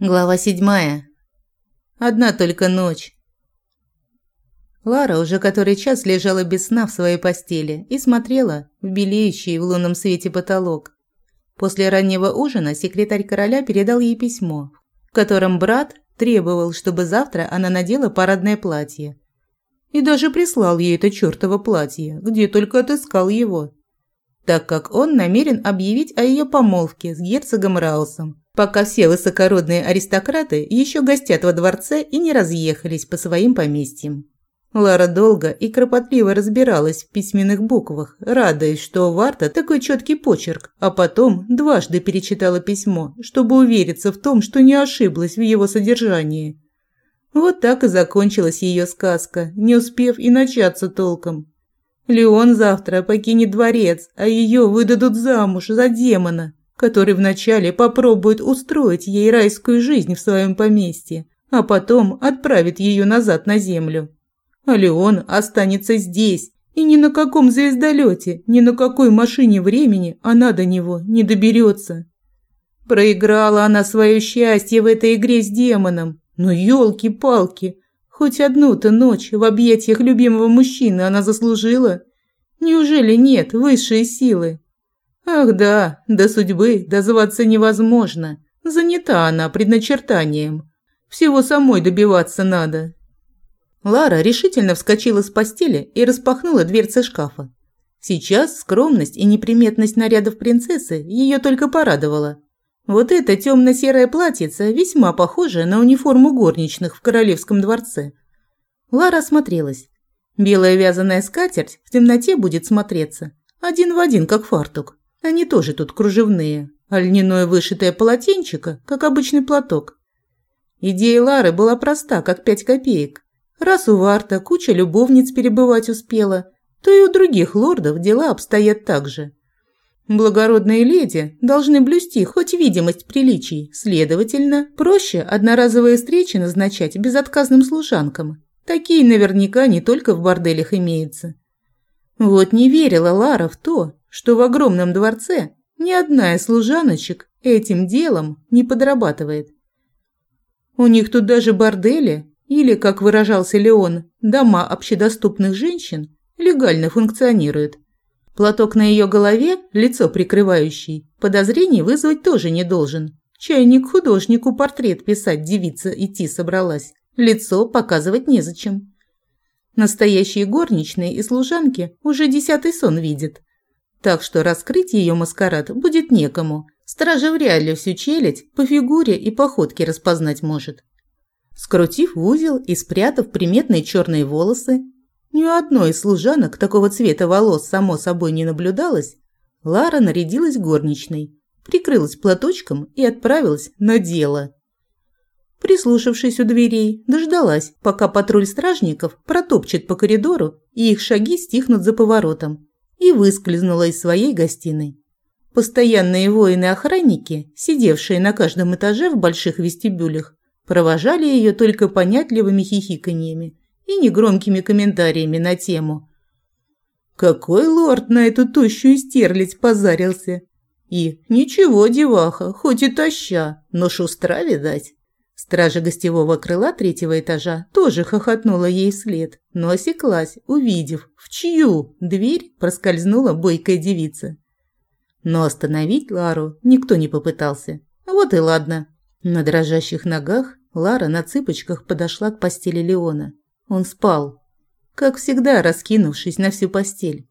Глава седьмая. Одна только ночь. Лара уже который час лежала без сна в своей постели и смотрела в белеющий в лунном свете потолок. После раннего ужина секретарь короля передал ей письмо, в котором брат требовал, чтобы завтра она надела парадное платье. И даже прислал ей это чёртово платье, где только отыскал его, так как он намерен объявить о ее помолвке с герцогом Раусом пока все высокородные аристократы еще гостят во дворце и не разъехались по своим поместьям. Лара долго и кропотливо разбиралась в письменных буквах, радуясь, что у Варта такой четкий почерк, а потом дважды перечитала письмо, чтобы увериться в том, что не ошиблась в его содержании. Вот так и закончилась ее сказка, не успев и начаться толком. Леон завтра покинет дворец, а ее выдадут замуж за демона который вначале попробует устроить ей райскую жизнь в своем поместье, а потом отправит ее назад на землю. А Леон останется здесь, и ни на каком звездолете, ни на какой машине времени она до него не доберется. Проиграла она свое счастье в этой игре с демоном. Но елки-палки, хоть одну-то ночь в объятиях любимого мужчины она заслужила. Неужели нет высшей силы? Ах да, до судьбы дозваться невозможно. Занята она предначертанием. Всего самой добиваться надо. Лара решительно вскочила с постели и распахнула дверцы шкафа. Сейчас скромность и неприметность нарядов принцессы ее только порадовала. Вот это темно-серое платьице весьма похоже на униформу горничных в королевском дворце. Лара осмотрелась. Белая вязаная скатерть в темноте будет смотреться. Один в один, как фартук. Они тоже тут кружевные, а льняное вышитое полотенчико, как обычный платок. Идея Лары была проста, как пять копеек. Раз у Варта куча любовниц перебывать успела, то и у других лордов дела обстоят так же. Благородные леди должны блюсти хоть видимость приличий, следовательно, проще одноразовые встречи назначать безотказным служанкам. Такие наверняка не только в борделях имеются. Вот не верила Лара в то, что в огромном дворце ни одна из служаночек этим делом не подрабатывает. У них тут даже бордели, или, как выражался Леон, дома общедоступных женщин, легально функционируют. Платок на ее голове, лицо прикрывающий, подозрений вызвать тоже не должен. Чайник художнику портрет писать девица идти собралась. Лицо показывать незачем. Настоящие горничные и служанки уже десятый сон видят. Так что раскрыть ее маскарад будет некому. Стража вряд ли всю челядь по фигуре и походке распознать может. Скрутив в узел и спрятав приметные черные волосы, ни у одной из служанок такого цвета волос само собой не наблюдалось, Лара нарядилась горничной, прикрылась платочком и отправилась на дело. Прислушавшись у дверей, дождалась, пока патруль стражников протопчет по коридору и их шаги стихнут за поворотом и выскользнула из своей гостиной. Постоянные воины-охранники, сидевшие на каждом этаже в больших вестибюлях, провожали ее только понятливыми хихиканьями и негромкими комментариями на тему «Какой лорд на эту тощую стерлядь позарился!» и «Ничего, деваха, хоть и таща, но шустра, видать!» Стража гостевого крыла третьего этажа тоже хохотнула ей вслед, но осеклась, увидев, в чью дверь проскользнула бойкая девица. Но остановить Лару никто не попытался. Вот и ладно. На дрожащих ногах Лара на цыпочках подошла к постели Леона. Он спал, как всегда раскинувшись на всю постель.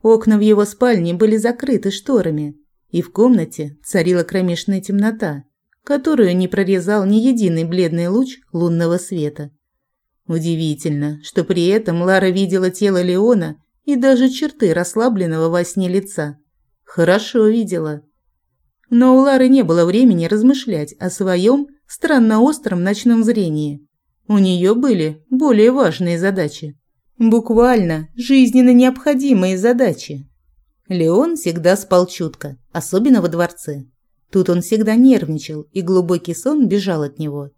Окна в его спальне были закрыты шторами, и в комнате царила кромешная темнота которую не прорезал ни единый бледный луч лунного света. Удивительно, что при этом Лара видела тело Леона и даже черты расслабленного во сне лица. Хорошо видела. Но у Лары не было времени размышлять о своем странно остром ночном зрении. У нее были более важные задачи. Буквально жизненно необходимые задачи. Леон всегда спал чутко, особенно во дворце. Тут он всегда нервничал, и глубокий сон бежал от него.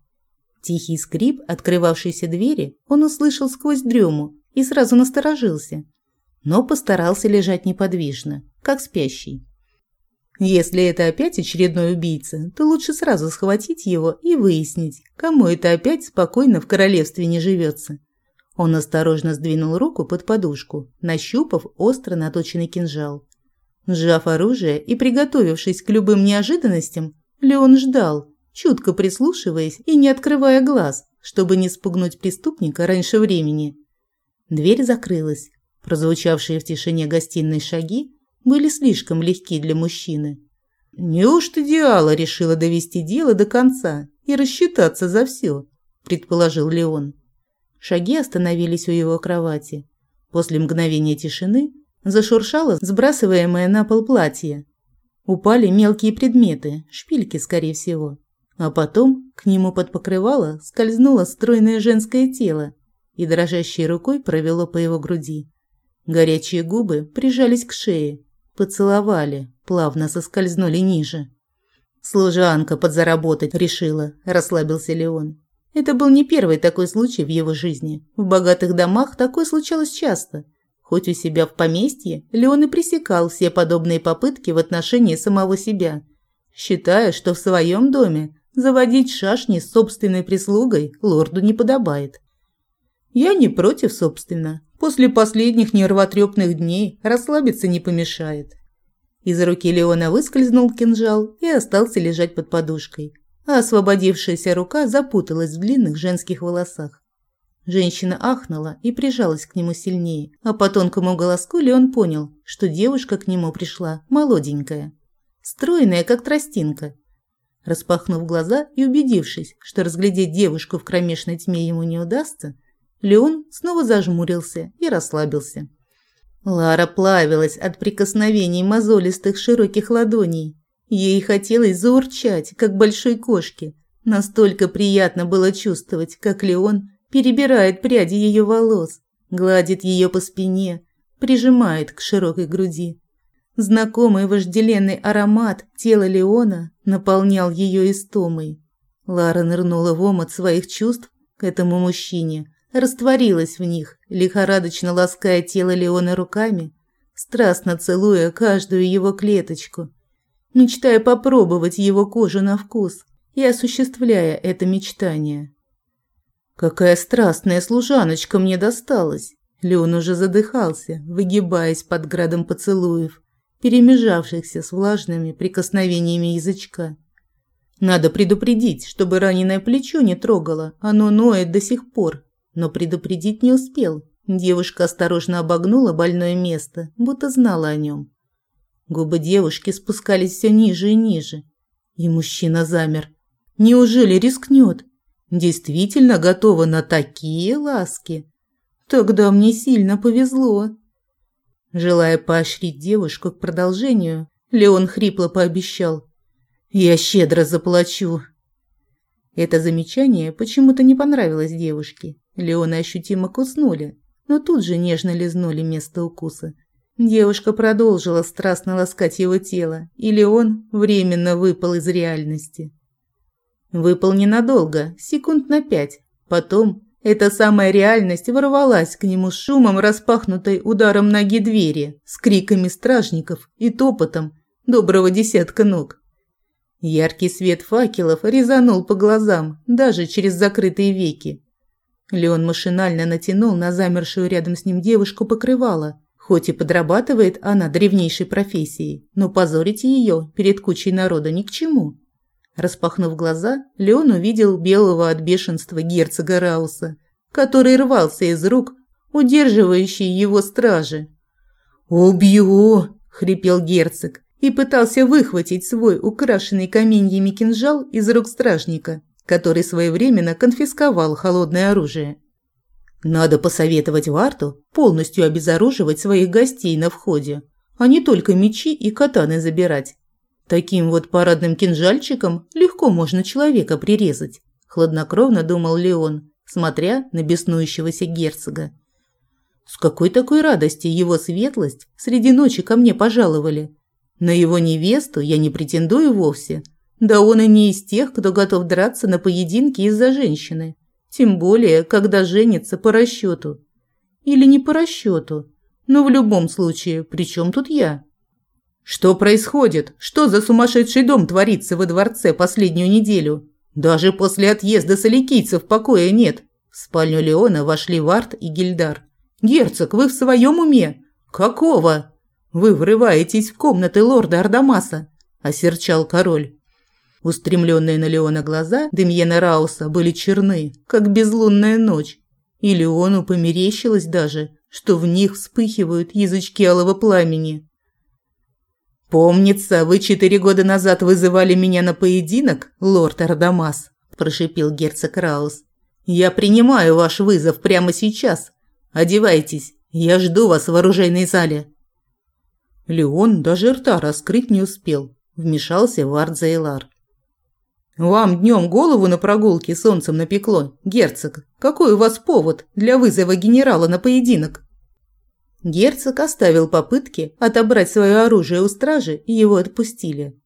Тихий скрип открывавшейся двери он услышал сквозь дрему и сразу насторожился, но постарался лежать неподвижно, как спящий. Если это опять очередной убийца, то лучше сразу схватить его и выяснить, кому это опять спокойно в королевстве не живется. Он осторожно сдвинул руку под подушку, нащупав остро наточенный кинжал. Сжав оружие и приготовившись к любым неожиданностям, Леон ждал, чутко прислушиваясь и не открывая глаз, чтобы не спугнуть преступника раньше времени. Дверь закрылась. Прозвучавшие в тишине гостиной шаги были слишком легки для мужчины. «Неужто Диала решила довести дело до конца и рассчитаться за все?» – предположил Леон. Шаги остановились у его кровати. После мгновения тишины зашуршало сбрасываемое на пол платье. Упали мелкие предметы, шпильки, скорее всего. А потом к нему под покрывало скользнуло стройное женское тело и дрожащей рукой провело по его груди. Горячие губы прижались к шее, поцеловали, плавно соскользнули ниже. «Служанка подзаработать решила», – расслабился Леон. Это был не первый такой случай в его жизни. В богатых домах такое случалось часто. Хоть у себя в поместье, Леон и пресекал все подобные попытки в отношении самого себя, считая, что в своем доме заводить шашни с собственной прислугой лорду не подобает. Я не против, собственно. После последних нервотрепных дней расслабиться не помешает. Из руки Леона выскользнул кинжал и остался лежать под подушкой а освободившаяся рука запуталась в длинных женских волосах. Женщина ахнула и прижалась к нему сильнее, а по тонкому голоску Леон понял, что девушка к нему пришла молоденькая, стройная, как тростинка. Распахнув глаза и убедившись, что разглядеть девушку в кромешной тьме ему не удастся, Леон снова зажмурился и расслабился. Лара плавилась от прикосновений мозолистых широких ладоней, Ей хотелось заурчать, как большой кошке. Настолько приятно было чувствовать, как Леон перебирает пряди ее волос, гладит ее по спине, прижимает к широкой груди. Знакомый вожделенный аромат тела Леона наполнял ее истомой. Лара нырнула в омут своих чувств к этому мужчине, растворилась в них, лихорадочно лаская тело Леона руками, страстно целуя каждую его клеточку – мечтая попробовать его кожу на вкус и осуществляя это мечтание. Какая страстная служаночка мне досталась. Леон уже задыхался, выгибаясь под градом поцелуев, перемежавшихся с влажными прикосновениями язычка. Надо предупредить, чтобы раненое плечо не трогало, оно ноет до сих пор. Но предупредить не успел. Девушка осторожно обогнула больное место, будто знала о нем. Губы девушки спускались все ниже и ниже. И мужчина замер. Неужели рискнет? Действительно готова на такие ласки? Тогда мне сильно повезло. Желая поощрить девушку к продолжению, Леон хрипло пообещал. «Я щедро заплачу». Это замечание почему-то не понравилось девушке. Леона ощутимо куснули, но тут же нежно лизнули место укуса – Девушка продолжила страстно ласкать его тело, или он временно выпал из реальности. Выпал ненадолго, секунд на пять. Потом эта самая реальность ворвалась к нему с шумом распахнутой ударом ноги двери, с криками стражников и топотом доброго десятка ног. Яркий свет факелов резанул по глазам, даже через закрытые веки. Леон машинально натянул на замершую рядом с ним девушку покрывало, Хоть и подрабатывает она древнейшей профессией, но позорить ее перед кучей народа ни к чему. Распахнув глаза, Леон увидел белого от бешенства герцога Рауса, который рвался из рук, удерживающей его стражи. «Убью!» – хрипел герцог и пытался выхватить свой украшенный каменьями кинжал из рук стражника, который своевременно конфисковал холодное оружие. Надо посоветовать Варту полностью обезоруживать своих гостей на входе, а не только мечи и катаны забирать. Таким вот парадным кинжальчиком легко можно человека прирезать, хладнокровно думал Леон, смотря на беснующегося герцога. С какой такой радости его светлость среди ночи ко мне пожаловали? На его невесту я не претендую вовсе. Да он и не из тех, кто готов драться на поединке из-за женщины. Тем более, когда женится по расчету. Или не по расчету. Но в любом случае, при чем тут я? Что происходит? Что за сумасшедший дом творится во дворце последнюю неделю? Даже после отъезда соликийцев покоя нет. В спальню Леона вошли Варт и Гильдар. «Герцог, вы в своем уме? Какого? Вы врываетесь в комнаты лорда Ардамаса», – осерчал король. Устремленные на Леона глаза Демьена Рауса были черны, как безлунная ночь. И Леону померещилось даже, что в них вспыхивают язычки алого пламени. «Помнится, вы четыре года назад вызывали меня на поединок, лорд Ардамас», – прошипел герцог Раус. «Я принимаю ваш вызов прямо сейчас. Одевайтесь, я жду вас в оружейной зале». Леон даже рта раскрыть не успел. Вмешался Вард Зейлар. «Вам днем голову на прогулке солнцем напекло, герцог. Какой у вас повод для вызова генерала на поединок?» Герцог оставил попытки отобрать свое оружие у стражи, и его отпустили.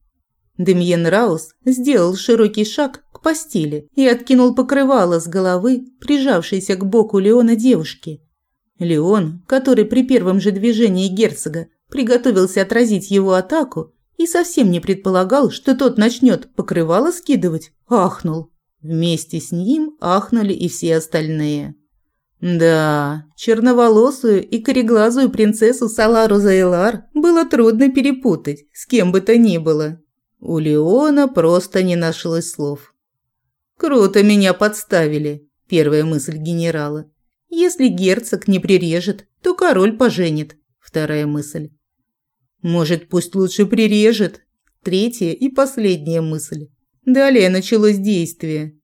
Демьен Раус сделал широкий шаг к постели и откинул покрывало с головы, прижавшейся к боку Леона девушки. Леон, который при первом же движении герцога приготовился отразить его атаку и совсем не предполагал, что тот начнет покрывало скидывать, ахнул. Вместе с ним ахнули и все остальные. Да, черноволосую и кореглазую принцессу Салару Зайлар было трудно перепутать с кем бы то ни было. У Леона просто не нашлось слов. «Круто меня подставили», – первая мысль генерала. «Если герцог не прирежет, то король поженит», – вторая мысль. «Может, пусть лучше прирежет», – третья и последняя мысль. Далее началось действие.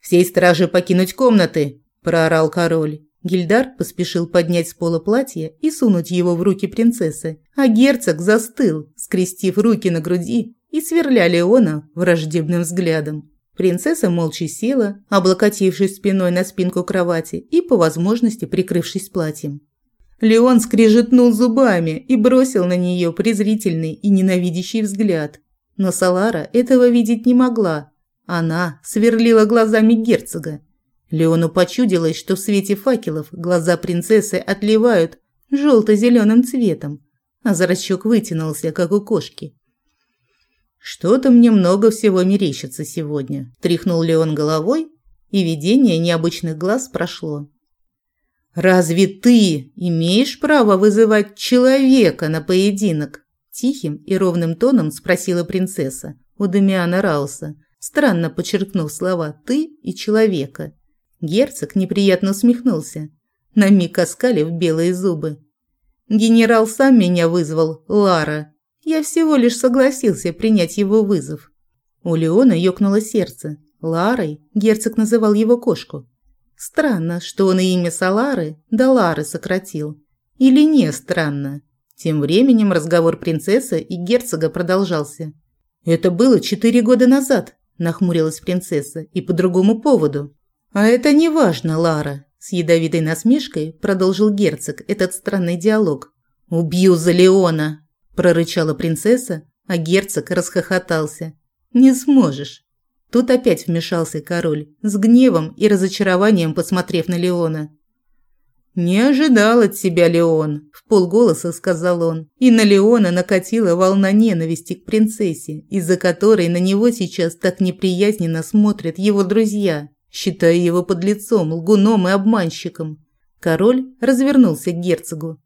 «Всей страже покинуть комнаты», – проорал король. Гильдар поспешил поднять с пола платье и сунуть его в руки принцессы, а герцог застыл, скрестив руки на груди и сверля Леона враждебным взглядом. Принцесса молча села, облокотившись спиной на спинку кровати и, по возможности, прикрывшись платьем. Леон скрежетнул зубами и бросил на нее презрительный и ненавидящий взгляд. Но Салара этого видеть не могла. Она сверлила глазами герцога, Леону почудилось, что в свете факелов глаза принцессы отливают желто-зеленым цветом, а зрачок вытянулся, как у кошки. «Что-то мне много всего мерещится сегодня», – тряхнул Леон головой, и видение необычных глаз прошло. «Разве ты имеешь право вызывать человека на поединок?» Тихим и ровным тоном спросила принцесса у Дамиана Рауса, странно подчеркнув слова «ты» и «человека». Герцог неприятно усмехнулся, на миг оскалив белые зубы. «Генерал сам меня вызвал, Лара. Я всего лишь согласился принять его вызов». У Леона ёкнуло сердце. Ларой герцог называл его кошку. Странно, что он и имя Салары до Лары сократил. Или не странно. Тем временем разговор принцессы и герцога продолжался. «Это было четыре года назад», – нахмурилась принцесса, – «и по другому поводу. «А это не важно, Лара», – с ядовитой насмешкой продолжил герцог этот странный диалог. «Убью за Леона», – прорычала принцесса, а герцог расхохотался. «Не сможешь». Тут опять вмешался король, с гневом и разочарованием посмотрев на Леона. «Не ожидал от тебя, Леон», – в полголоса сказал он. И на Леона накатила волна ненависти к принцессе, из-за которой на него сейчас так неприязненно смотрят его друзья считая его подлецом, лгуном и обманщиком. Король развернулся к герцогу.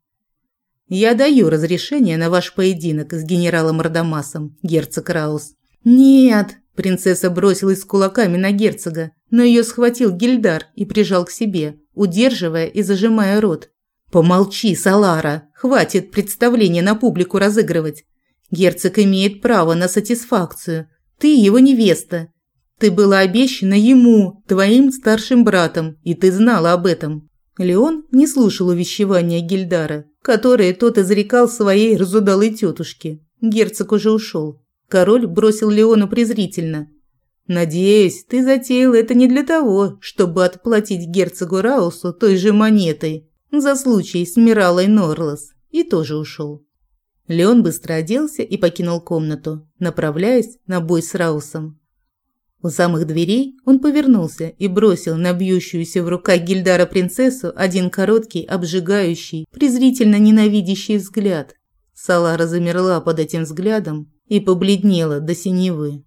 «Я даю разрешение на ваш поединок с генералом Радамасом, герцог Раус». «Нет!» – принцесса бросилась с кулаками на герцога, но ее схватил Гильдар и прижал к себе, удерживая и зажимая рот. «Помолчи, Салара! Хватит представления на публику разыгрывать! Герцог имеет право на сатисфакцию. Ты его невеста. Ты была обещана ему, твоим старшим братом, и ты знала об этом». Леон не слушал увещевания Гильдара, которое тот изрекал своей разудалой тетушке. Герцог уже ушел. Король бросил Леону презрительно. «Надеюсь, ты затеял это не для того, чтобы отплатить герцогу Раусу той же монетой за случай с Миралой Норлос». И тоже ушел. Леон быстро оделся и покинул комнату, направляясь на бой с Раусом. У самых дверей он повернулся и бросил на бьющуюся в руках Гильдара принцессу один короткий, обжигающий, презрительно ненавидящий взгляд. Салара замерла под этим взглядом и побледнела до синевы.